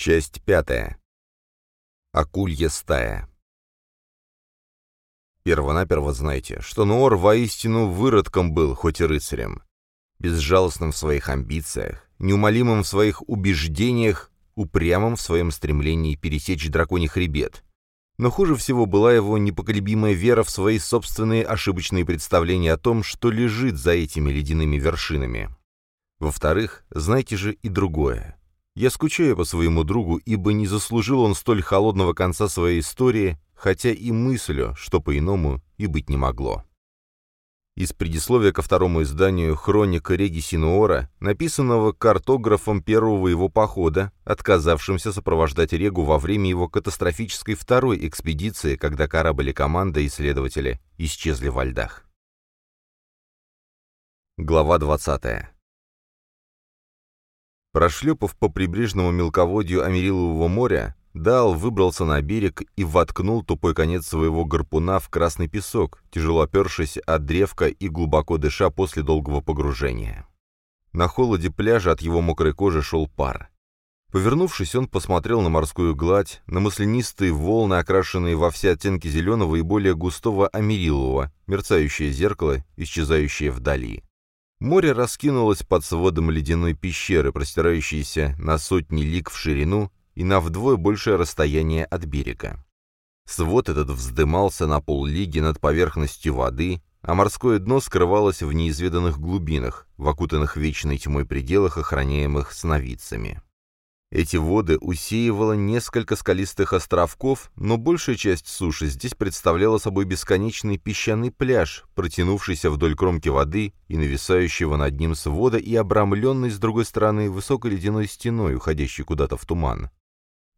Часть пятая. Акулья стая. Первонаперво знайте, что Нуор воистину выродком был, хоть и рыцарем. Безжалостным в своих амбициях, неумолимым в своих убеждениях, упрямым в своем стремлении пересечь драконий хребет. Но хуже всего была его непоколебимая вера в свои собственные ошибочные представления о том, что лежит за этими ледяными вершинами. Во-вторых, знайте же и другое. Я скучаю по своему другу, ибо не заслужил он столь холодного конца своей истории, хотя и мыслю, что по-иному и быть не могло. Из предисловия ко второму изданию «Хроника Реги Синуора», написанного картографом первого его похода, отказавшимся сопровождать Регу во время его катастрофической второй экспедиции, когда корабль и команда исследователя исчезли во льдах. Глава 20. Прошлепав по прибрежному мелководью Америлового моря, Дал выбрался на берег и воткнул тупой конец своего гарпуна в красный песок, тяжело опершись от древка и глубоко дыша после долгого погружения. На холоде пляжа от его мокрой кожи шел пар. Повернувшись, он посмотрел на морскую гладь, на маслянистые волны, окрашенные во все оттенки зеленого и более густого америлового, мерцающее зеркало, исчезающее вдали. Море раскинулось под сводом ледяной пещеры, простирающейся на сотни лиг в ширину и на вдвое большее расстояние от берега. Свод этот вздымался на поллиги над поверхностью воды, а морское дно скрывалось в неизведанных глубинах, в окутанных вечной тьмой пределах, охраняемых сновидцами. Эти воды усеивало несколько скалистых островков, но большая часть суши здесь представляла собой бесконечный песчаный пляж, протянувшийся вдоль кромки воды и нависающего над ним свода и обрамленный с другой стороны высокой ледяной стеной, уходящей куда-то в туман.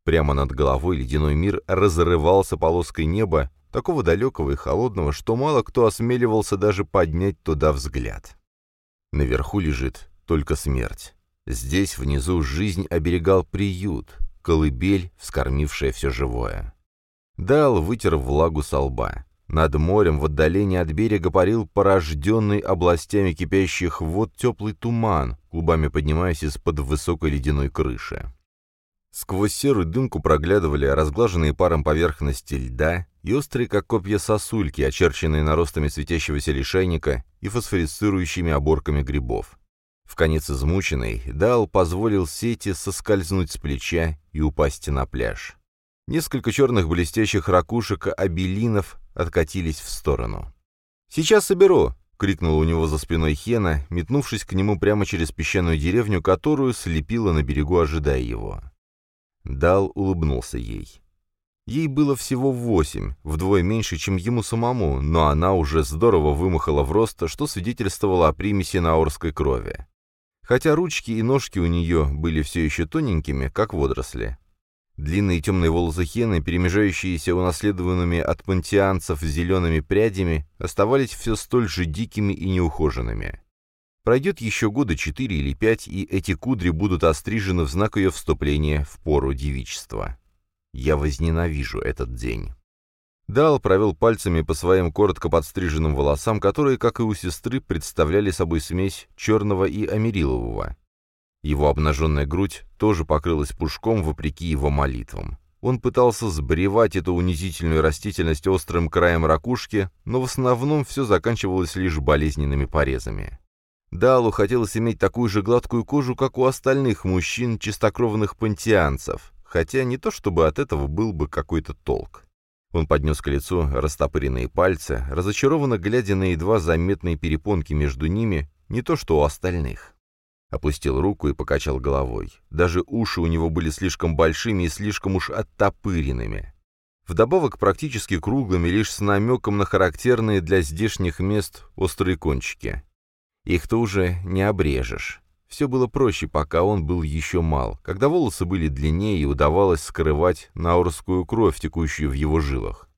Прямо над головой ледяной мир разрывался полоской неба, такого далекого и холодного, что мало кто осмеливался даже поднять туда взгляд. Наверху лежит только смерть. Здесь внизу жизнь оберегал приют, колыбель, вскормившая все живое. Дал вытер влагу со лба. Над морем в отдалении от берега парил порожденный областями кипящих вод теплый туман, клубами поднимаясь из-под высокой ледяной крыши. Сквозь серую дымку проглядывали разглаженные паром поверхности льда и острые, как копья сосульки, очерченные наростами светящегося лишайника и фосфорицирующими оборками грибов. В конец измученный, Дал позволил сети соскользнуть с плеча и упасть на пляж. Несколько черных блестящих ракушек абелинов откатились в сторону. «Сейчас соберу!» — крикнула у него за спиной Хена, метнувшись к нему прямо через песчаную деревню, которую слепила на берегу, ожидая его. Дал улыбнулся ей. Ей было всего восемь, вдвое меньше, чем ему самому, но она уже здорово вымахала в рост, что свидетельствовало о примеси наорской крови. Хотя ручки и ножки у нее были все еще тоненькими, как водоросли. Длинные темные волосы Хены, перемежающиеся унаследованными от пантеанцев зелеными прядями, оставались все столь же дикими и неухоженными. Пройдет еще года четыре или пять, и эти кудри будут острижены в знак ее вступления в пору девичества. Я возненавижу этот день. Дал провел пальцами по своим коротко подстриженным волосам, которые, как и у сестры, представляли собой смесь черного и америлового. Его обнаженная грудь тоже покрылась пушком, вопреки его молитвам. Он пытался сбривать эту унизительную растительность острым краем ракушки, но в основном все заканчивалось лишь болезненными порезами. Далу хотелось иметь такую же гладкую кожу, как у остальных мужчин, чистокровных пантеанцев, хотя не то чтобы от этого был бы какой-то толк. Он поднес к лицу растопыренные пальцы, разочарованно глядя на едва заметные перепонки между ними, не то что у остальных. Опустил руку и покачал головой. Даже уши у него были слишком большими и слишком уж оттопыренными. Вдобавок практически круглыми, лишь с намеком на характерные для здешних мест острые кончики. Их-то уже не обрежешь. Все было проще, пока он был еще мал, когда волосы были длиннее и удавалось скрывать наурскую кровь, текущую в его жилах.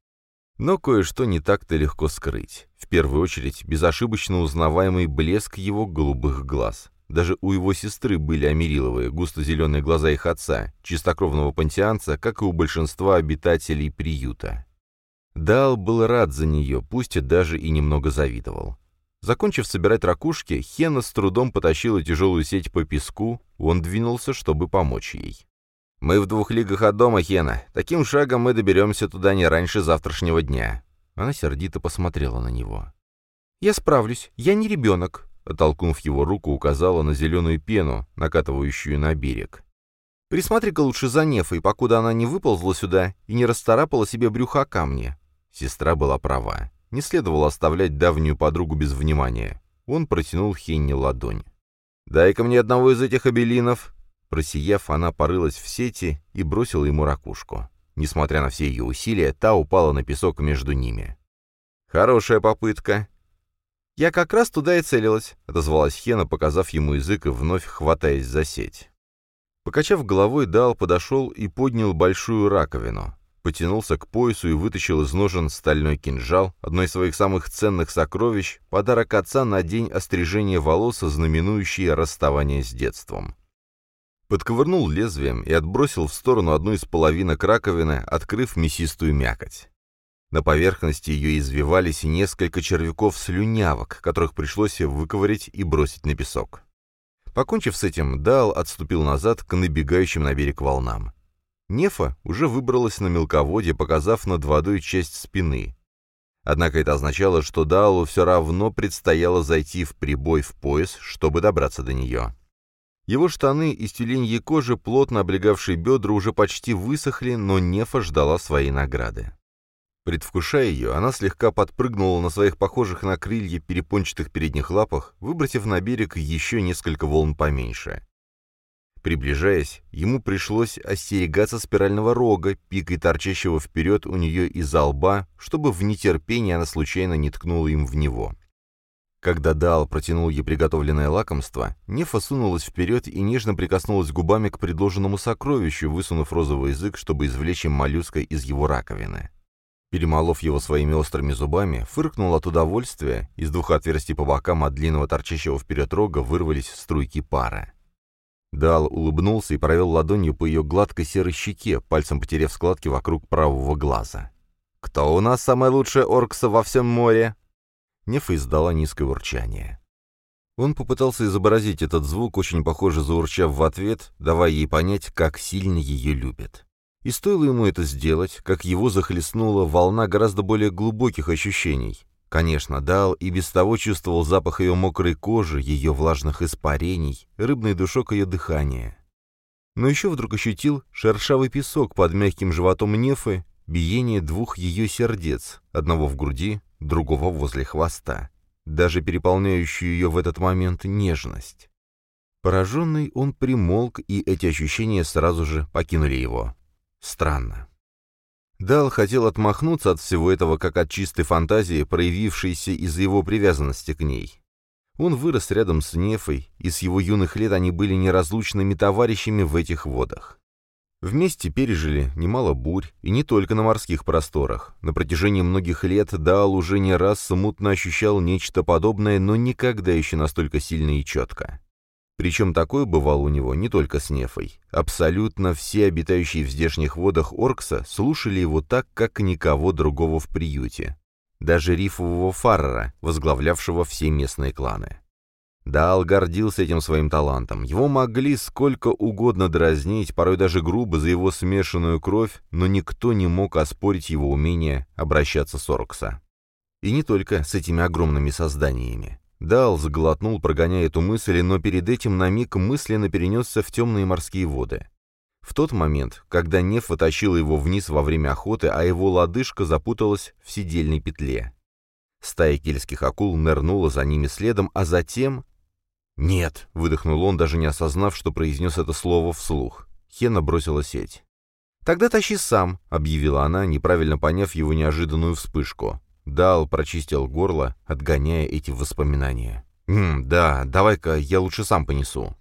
Но кое-что не так-то легко скрыть. В первую очередь, безошибочно узнаваемый блеск его голубых глаз. Даже у его сестры были америловые, густо-зеленые глаза их отца, чистокровного пантеанца, как и у большинства обитателей приюта. Дал был рад за нее, пусть и даже и немного завидовал. Закончив собирать ракушки, Хена с трудом потащила тяжелую сеть по песку, он двинулся, чтобы помочь ей. «Мы в двух лигах от дома, Хена. Таким шагом мы доберемся туда не раньше завтрашнего дня». Она сердито посмотрела на него. «Я справлюсь. Я не ребенок», — оттолкнув его руку, указала на зеленую пену, накатывающую на берег. «Присмотри-ка лучше за Нефой, покуда она не выползла сюда и не расцарапала себе брюха камни». Сестра была права. Не следовало оставлять давнюю подругу без внимания. Он протянул Хенни ладонь. «Дай-ка мне одного из этих обелинов», Просияв, она порылась в сети и бросила ему ракушку. Несмотря на все ее усилия, та упала на песок между ними. «Хорошая попытка». «Я как раз туда и целилась», — отозвалась Хена, показав ему язык и вновь хватаясь за сеть. Покачав головой, Дал подошел и поднял большую раковину. Потянулся к поясу и вытащил из ножен стальной кинжал, одно из своих самых ценных сокровищ, подарок отца на день острижения волос, знаменующий расставание с детством подковырнул лезвием и отбросил в сторону одну из половинок раковины, открыв мясистую мякоть. На поверхности ее извивались несколько червяков-слюнявок, которых пришлось выковырять и бросить на песок. Покончив с этим, Дал отступил назад к набегающим на берег волнам. Нефа уже выбралась на мелководье, показав над водой часть спины. Однако это означало, что Далу все равно предстояло зайти в прибой в пояс, чтобы добраться до нее. Его штаны из тюленьей кожи, плотно облегавшие бедра, уже почти высохли, но Нефа ждала своей награды. Предвкушая ее, она слегка подпрыгнула на своих похожих на крылья перепончатых передних лапах, выбросив на берег еще несколько волн поменьше. Приближаясь, ему пришлось остерегаться спирального рога, пикой торчащего вперед у нее из-за лба, чтобы в нетерпении она случайно не ткнула им в него. Когда Дал протянул ей приготовленное лакомство, Нефа сунулась вперед и нежно прикоснулась губами к предложенному сокровищу, высунув розовый язык, чтобы извлечь им моллюска из его раковины. Перемолов его своими острыми зубами, фыркнул от удовольствия, из двух отверстий по бокам от длинного торчащего вперед рога вырвались струйки пара. Дал улыбнулся и провел ладонью по ее гладкой серой щеке, пальцем потеряв складки вокруг правого глаза. «Кто у нас самая лучшая оркса во всем море?» Нефа издала низкое урчание. Он попытался изобразить этот звук, очень похоже заурчав в ответ, давая ей понять, как сильно ее любит. И стоило ему это сделать, как его захлестнула волна гораздо более глубоких ощущений. Конечно, Дал и без того чувствовал запах ее мокрой кожи, ее влажных испарений, рыбный душок ее дыхания. Но еще вдруг ощутил шершавый песок под мягким животом Нефы, биение двух ее сердец, одного в груди, другого возле хвоста, даже переполняющую ее в этот момент нежность. Пораженный он примолк, и эти ощущения сразу же покинули его. Странно. Дал хотел отмахнуться от всего этого, как от чистой фантазии, проявившейся из-за его привязанности к ней. Он вырос рядом с Нефой, и с его юных лет они были неразлучными товарищами в этих водах. Вместе пережили немало бурь, и не только на морских просторах. На протяжении многих лет Даал уже не раз смутно ощущал нечто подобное, но никогда еще настолько сильно и четко. Причем такое бывало у него не только с Нефой. Абсолютно все обитающие в здешних водах Оркса слушали его так, как никого другого в приюте. Даже рифового фаррера, возглавлявшего все местные кланы. Дал гордился этим своим талантом. Его могли сколько угодно дразнить, порой даже грубо за его смешанную кровь, но никто не мог оспорить его умение обращаться с Оркса. И не только с этими огромными созданиями. Дал заглотнул, прогоняя эту мысль, но перед этим на миг мысленно перенесся в темные морские воды. В тот момент, когда Неф вытащила его вниз во время охоты, а его лодыжка запуталась в сидельной петле. Стая кельтских акул нырнула за ними следом, а затем «Нет», — выдохнул он, даже не осознав, что произнес это слово вслух. Хена бросила сеть. «Тогда тащи сам», — объявила она, неправильно поняв его неожиданную вспышку. Дал прочистил горло, отгоняя эти воспоминания. «М, да, давай-ка я лучше сам понесу».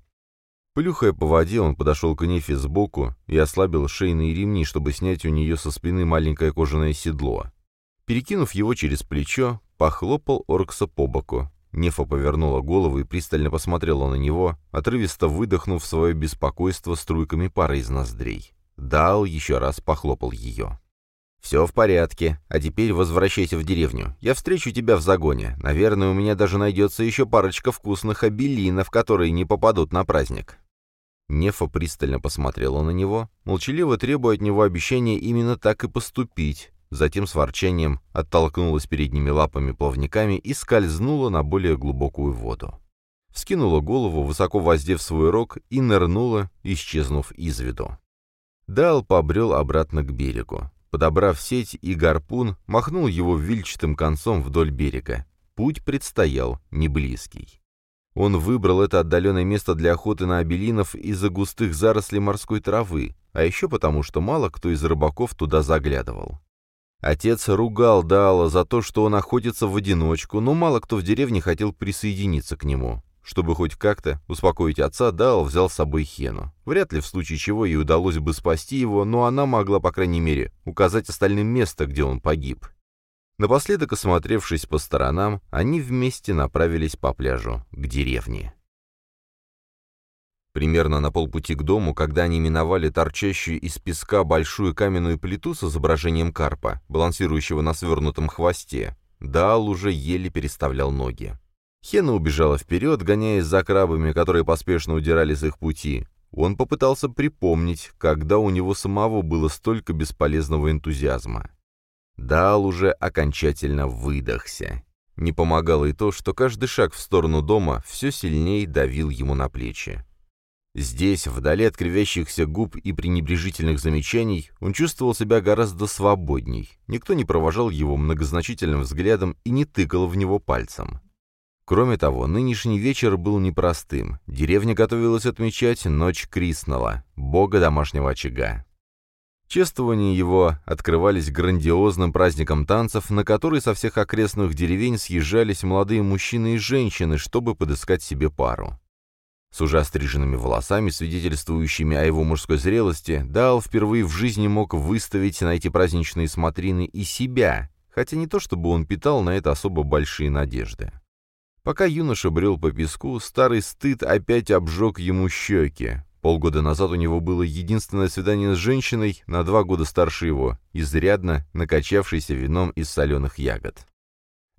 Плюхая по воде, он подошел к Нефе сбоку и ослабил шейные ремни, чтобы снять у нее со спины маленькое кожаное седло. Перекинув его через плечо, похлопал Оркса по боку. Нефа повернула голову и пристально посмотрела на него, отрывисто выдохнув свое беспокойство струйками пара из ноздрей. Дал еще раз похлопал ее. «Все в порядке, а теперь возвращайся в деревню. Я встречу тебя в загоне. Наверное, у меня даже найдется еще парочка вкусных обелинов, которые не попадут на праздник». Нефа пристально посмотрела на него, молчаливо требуя от него обещания именно так и поступить, затем с ворчанием оттолкнулась передними лапами-плавниками и скользнула на более глубокую воду. Вскинула голову, высоко воздев свой рог, и нырнула, исчезнув из виду. Дал побрел обратно к берегу. Подобрав сеть и гарпун, махнул его вильчатым концом вдоль берега. Путь предстоял неблизкий. Он выбрал это отдаленное место для охоты на обелинов из-за густых зарослей морской травы, а еще потому, что мало кто из рыбаков туда заглядывал. Отец ругал Даала за то, что он охотится в одиночку, но мало кто в деревне хотел присоединиться к нему. Чтобы хоть как-то успокоить отца, Даал взял с собой Хену. Вряд ли в случае чего ей удалось бы спасти его, но она могла, по крайней мере, указать остальным место, где он погиб. Напоследок, осмотревшись по сторонам, они вместе направились по пляжу, к деревне. Примерно на полпути к дому, когда они миновали торчащую из песка большую каменную плиту с изображением карпа, балансирующего на свернутом хвосте, Дал уже еле переставлял ноги. Хена убежала вперед, гоняясь за крабами, которые поспешно удирали с их пути. Он попытался припомнить, когда у него самого было столько бесполезного энтузиазма. Дал уже окончательно выдохся. Не помогало и то, что каждый шаг в сторону дома все сильнее давил ему на плечи. Здесь, вдали от кривящихся губ и пренебрежительных замечаний, он чувствовал себя гораздо свободней. Никто не провожал его многозначительным взглядом и не тыкал в него пальцем. Кроме того, нынешний вечер был непростым. Деревня готовилась отмечать Ночь Криснола, бога домашнего очага. Чествования его открывались грандиозным праздником танцев, на который со всех окрестных деревень съезжались молодые мужчины и женщины, чтобы подыскать себе пару. С уже остриженными волосами, свидетельствующими о его мужской зрелости, Дал впервые в жизни мог выставить на эти праздничные смотрины и себя, хотя не то чтобы он питал на это особо большие надежды. Пока юноша брел по песку, старый стыд опять обжег ему щеки. Полгода назад у него было единственное свидание с женщиной, на два года старше его, изрядно накачавшейся вином из соленых ягод.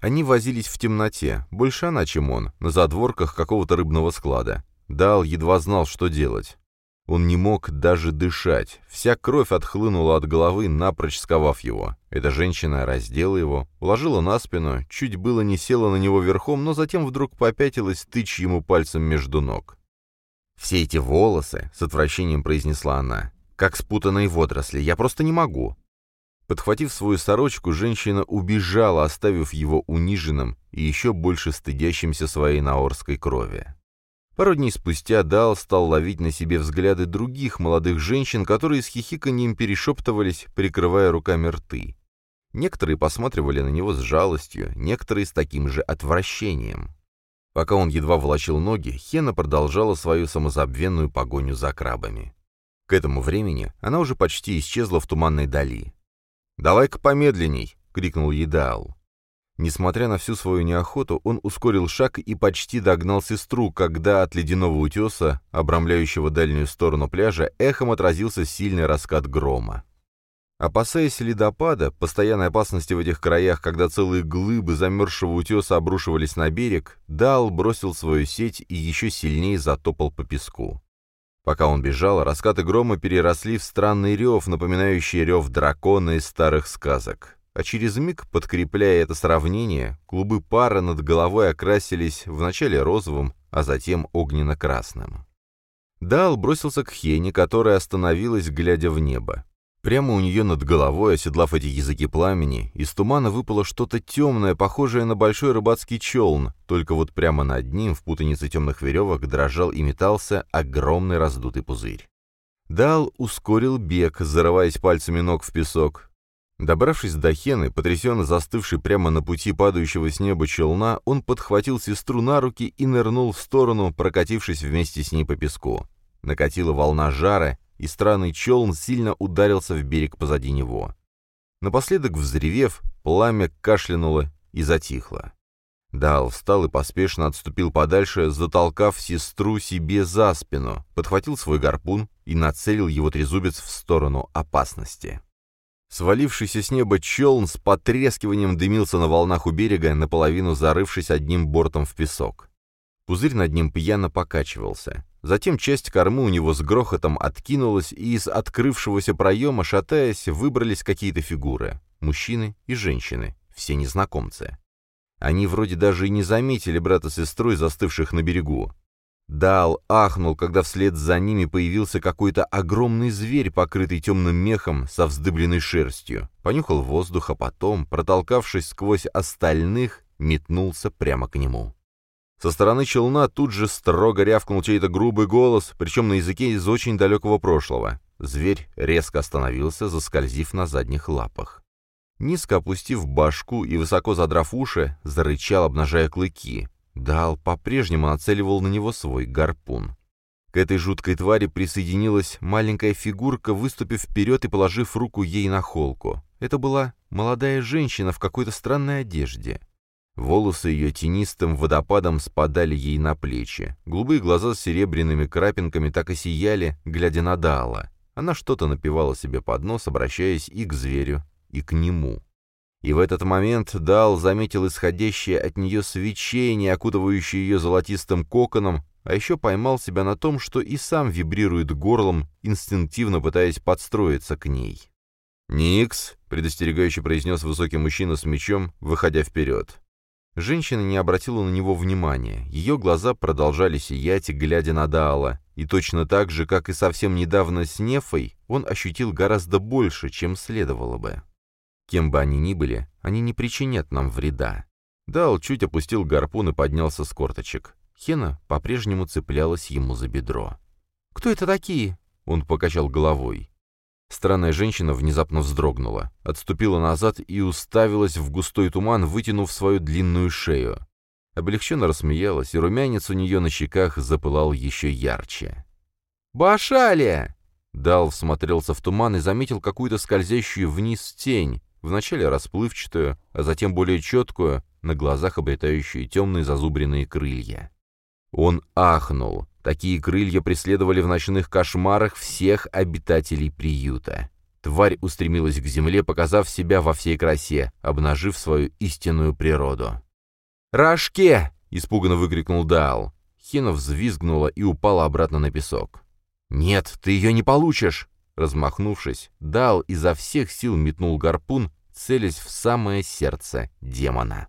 Они возились в темноте, больше она, чем он, на задворках какого-то рыбного склада. Дал едва знал, что делать. Он не мог даже дышать. Вся кровь отхлынула от головы, напрочь сковав его. Эта женщина раздела его, уложила на спину, чуть было не села на него верхом, но затем вдруг попятилась, тычь ему пальцем между ног. «Все эти волосы», — с отвращением произнесла она, — «как спутанные водоросли, я просто не могу». Подхватив свою сорочку, женщина убежала, оставив его униженным и еще больше стыдящимся своей наорской крови. Пару дней спустя Дал стал ловить на себе взгляды других молодых женщин, которые с хихиканьем перешептывались, прикрывая руками рты. Некоторые посматривали на него с жалостью, некоторые с таким же отвращением. Пока он едва волочил ноги, Хена продолжала свою самозабвенную погоню за крабами. К этому времени она уже почти исчезла в туманной дали. «Давай-ка помедленней!» — крикнул Едаал. Несмотря на всю свою неохоту, он ускорил шаг и почти догнал сестру, когда от ледяного утеса, обрамляющего дальнюю сторону пляжа, эхом отразился сильный раскат грома. Опасаясь ледопада, постоянной опасности в этих краях, когда целые глыбы замерзшего утеса обрушивались на берег, Дал бросил свою сеть и еще сильнее затопал по песку. Пока он бежал, раскаты грома переросли в странный рев, напоминающий рев дракона из старых сказок. А через миг, подкрепляя это сравнение, клубы пара над головой окрасились вначале розовым, а затем огненно-красным. Дал бросился к Хене, которая остановилась, глядя в небо. Прямо у нее над головой, оседлав эти языки пламени, из тумана выпало что-то темное, похожее на большой рыбацкий челн, только вот прямо над ним, в путанице темных веревок, дрожал и метался огромный раздутый пузырь. Дал ускорил бег, зарываясь пальцами ног в песок. Добравшись до Хены, потрясенно застывший прямо на пути падающего с неба челна, он подхватил сестру на руки и нырнул в сторону, прокатившись вместе с ней по песку. Накатила волна жара, и странный челн сильно ударился в берег позади него. Напоследок взревев, пламя кашлянуло и затихло. Дал встал и поспешно отступил подальше, затолкав сестру себе за спину, подхватил свой гарпун и нацелил его трезубец в сторону опасности. Свалившийся с неба челн с потрескиванием дымился на волнах у берега, наполовину зарывшись одним бортом в песок. Пузырь над ним пьяно покачивался. Затем часть кормы у него с грохотом откинулась, и из открывшегося проема, шатаясь, выбрались какие-то фигуры. Мужчины и женщины, все незнакомцы. Они вроде даже и не заметили брата с сестрой, застывших на берегу. Дал ахнул, когда вслед за ними появился какой-то огромный зверь, покрытый темным мехом со вздыбленной шерстью. Понюхал воздух, а потом, протолкавшись сквозь остальных, метнулся прямо к нему. Со стороны челна тут же строго рявкнул чей-то грубый голос, причем на языке из очень далекого прошлого. Зверь резко остановился, заскользив на задних лапах. Низко опустив башку и высоко задрав уши, зарычал, обнажая клыки. Дал по-прежнему нацеливал на него свой гарпун. К этой жуткой твари присоединилась маленькая фигурка, выступив вперед и положив руку ей на холку. Это была молодая женщина в какой-то странной одежде. Волосы ее тенистым водопадом спадали ей на плечи. Голубые глаза с серебряными крапинками так и сияли, глядя на Даала. Она что-то напевала себе под нос, обращаясь и к зверю, и к нему. И в этот момент Дал заметил исходящее от нее свечение, окутывающее ее золотистым коконом, а еще поймал себя на том, что и сам вибрирует горлом, инстинктивно пытаясь подстроиться к ней. «Никс», — предостерегающе произнес высокий мужчина с мечом, выходя вперед. Женщина не обратила на него внимания, ее глаза продолжали сиять, глядя на Даала, и точно так же, как и совсем недавно с Нефой, он ощутил гораздо больше, чем следовало бы. Кем бы они ни были, они не причинят нам вреда. Даал чуть опустил гарпун и поднялся с корточек. Хена по-прежнему цеплялась ему за бедро. «Кто это такие?» — он покачал головой. Странная женщина внезапно вздрогнула, отступила назад и уставилась в густой туман, вытянув свою длинную шею. Облегченно рассмеялась, и румянец у нее на щеках запылал еще ярче. «Башалия!» Дал всмотрелся в туман и заметил какую-то скользящую вниз тень, вначале расплывчатую, а затем более четкую, на глазах обретающую темные зазубренные крылья. Он ахнул. Такие крылья преследовали в ночных кошмарах всех обитателей приюта. Тварь устремилась к земле, показав себя во всей красе, обнажив свою истинную природу. «Рожке!» — испуганно выкрикнул Даал. Хина взвизгнула и упала обратно на песок. «Нет, ты ее не получишь!» Размахнувшись, Дал изо всех сил метнул гарпун, целясь в самое сердце демона.